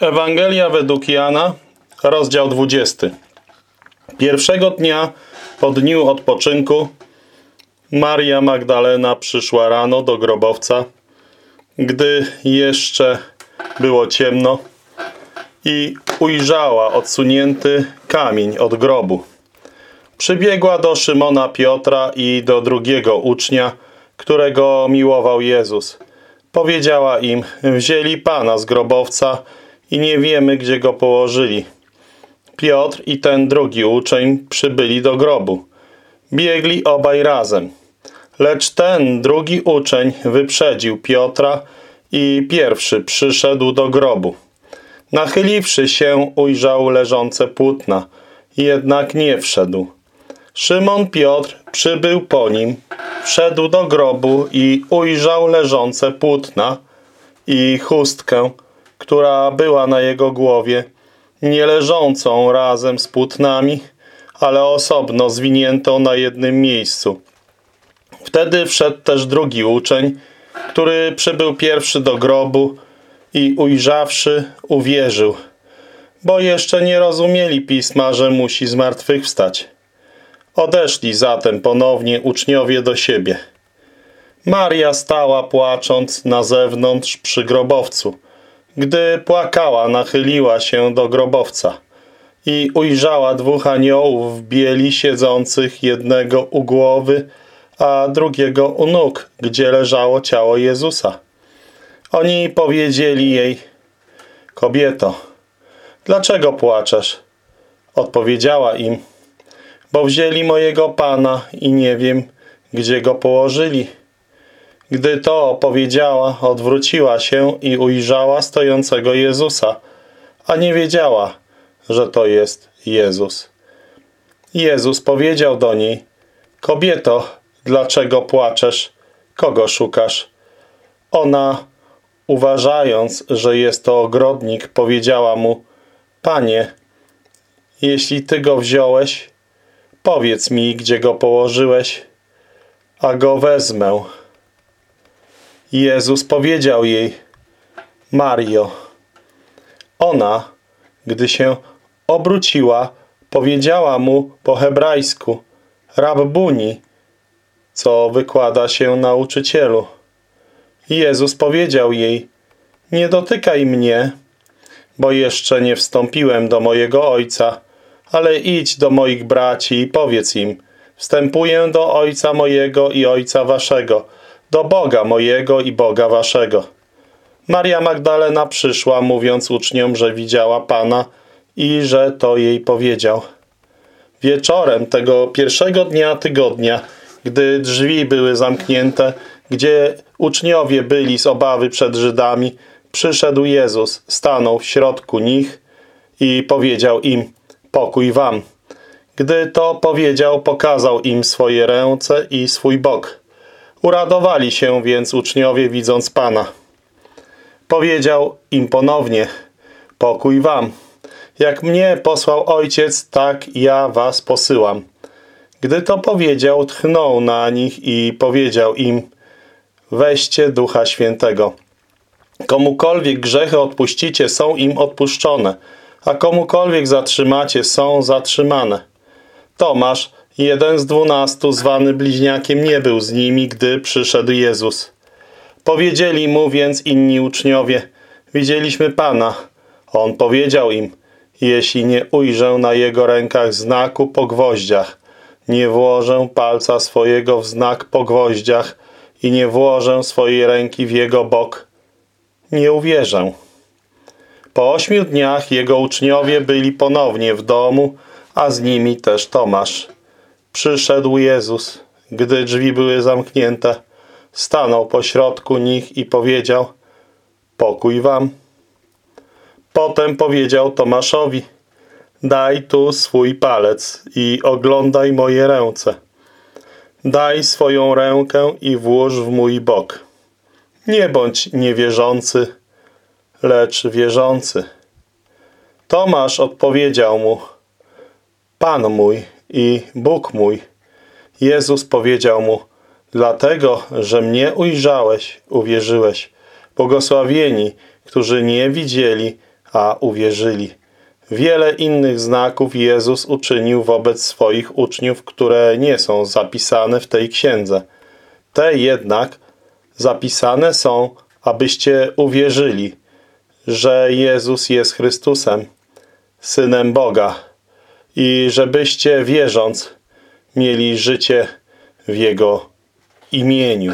Ewangelia według Jana, rozdział 20. Pierwszego dnia po dniu odpoczynku Maria Magdalena przyszła rano do grobowca, gdy jeszcze było ciemno i ujrzała odsunięty kamień od grobu. Przybiegła do Szymona Piotra i do drugiego ucznia, którego miłował Jezus. Powiedziała im, wzięli Pana z grobowca i nie wiemy, gdzie go położyli. Piotr i ten drugi uczeń przybyli do grobu. Biegli obaj razem. Lecz ten drugi uczeń wyprzedził Piotra i pierwszy przyszedł do grobu. Nachyliwszy się, ujrzał leżące płótna, jednak nie wszedł. Szymon Piotr przybył po nim, wszedł do grobu i ujrzał leżące płótna i chustkę, która była na jego głowie, nie leżącą razem z płótnami, ale osobno zwiniętą na jednym miejscu. Wtedy wszedł też drugi uczeń, który przybył pierwszy do grobu i ujrzawszy, uwierzył, bo jeszcze nie rozumieli pisma, że musi zmartwychwstać. Odeszli zatem ponownie uczniowie do siebie. Maria stała płacząc na zewnątrz przy grobowcu. Gdy płakała, nachyliła się do grobowca i ujrzała dwóch aniołów bieli siedzących, jednego u głowy, a drugiego u nóg, gdzie leżało ciało Jezusa. Oni powiedzieli jej, kobieto, dlaczego płaczesz? Odpowiedziała im, bo wzięli mojego Pana i nie wiem, gdzie go położyli. Gdy to powiedziała, odwróciła się i ujrzała stojącego Jezusa, a nie wiedziała, że to jest Jezus. Jezus powiedział do niej, kobieto, dlaczego płaczesz? Kogo szukasz? Ona, uważając, że jest to ogrodnik, powiedziała mu, Panie, jeśli Ty go wziąłeś, powiedz mi, gdzie go położyłeś, a go wezmę. Jezus powiedział jej, Mario. Ona, gdy się obróciła, powiedziała mu po hebrajsku, Rabbuni, co wykłada się nauczycielu. Jezus powiedział jej, nie dotykaj mnie, bo jeszcze nie wstąpiłem do mojego Ojca, ale idź do moich braci i powiedz im, wstępuję do Ojca mojego i Ojca waszego, do Boga mojego i Boga waszego. Maria Magdalena przyszła, mówiąc uczniom, że widziała Pana i że to jej powiedział. Wieczorem tego pierwszego dnia tygodnia, gdy drzwi były zamknięte, gdzie uczniowie byli z obawy przed Żydami, przyszedł Jezus, stanął w środku nich i powiedział im, pokój wam. Gdy to powiedział, pokazał im swoje ręce i swój bok. Uradowali się więc uczniowie, widząc Pana. Powiedział im ponownie, pokój wam. Jak mnie posłał Ojciec, tak ja was posyłam. Gdy to powiedział, tchnął na nich i powiedział im, weźcie Ducha Świętego. Komukolwiek grzechy odpuścicie, są im odpuszczone, a komukolwiek zatrzymacie, są zatrzymane. Tomasz, jeden z dwunastu, zwany bliźniakiem, nie był z nimi, gdy przyszedł Jezus. Powiedzieli mu więc inni uczniowie, widzieliśmy Pana. On powiedział im, jeśli nie ujrzę na jego rękach znaku po gwoździach, nie włożę palca swojego w znak po gwoździach i nie włożę swojej ręki w jego bok, nie uwierzę. Po ośmiu dniach jego uczniowie byli ponownie w domu, a z nimi też Tomasz. Przyszedł Jezus, gdy drzwi były zamknięte, stanął pośrodku nich i powiedział, pokój wam. Potem powiedział Tomaszowi, daj tu swój palec i oglądaj moje ręce. Daj swoją rękę i włóż w mój bok. Nie bądź niewierzący, lecz wierzący. Tomasz odpowiedział mu, Pan mój i Bóg mój. Jezus powiedział mu, dlatego, że mnie ujrzałeś, uwierzyłeś. Błogosławieni, którzy nie widzieli, a uwierzyli. Wiele innych znaków Jezus uczynił wobec swoich uczniów, które nie są zapisane w tej księdze. Te jednak zapisane są, abyście uwierzyli, że Jezus jest Chrystusem, Synem Boga i żebyście wierząc mieli życie w Jego imieniu.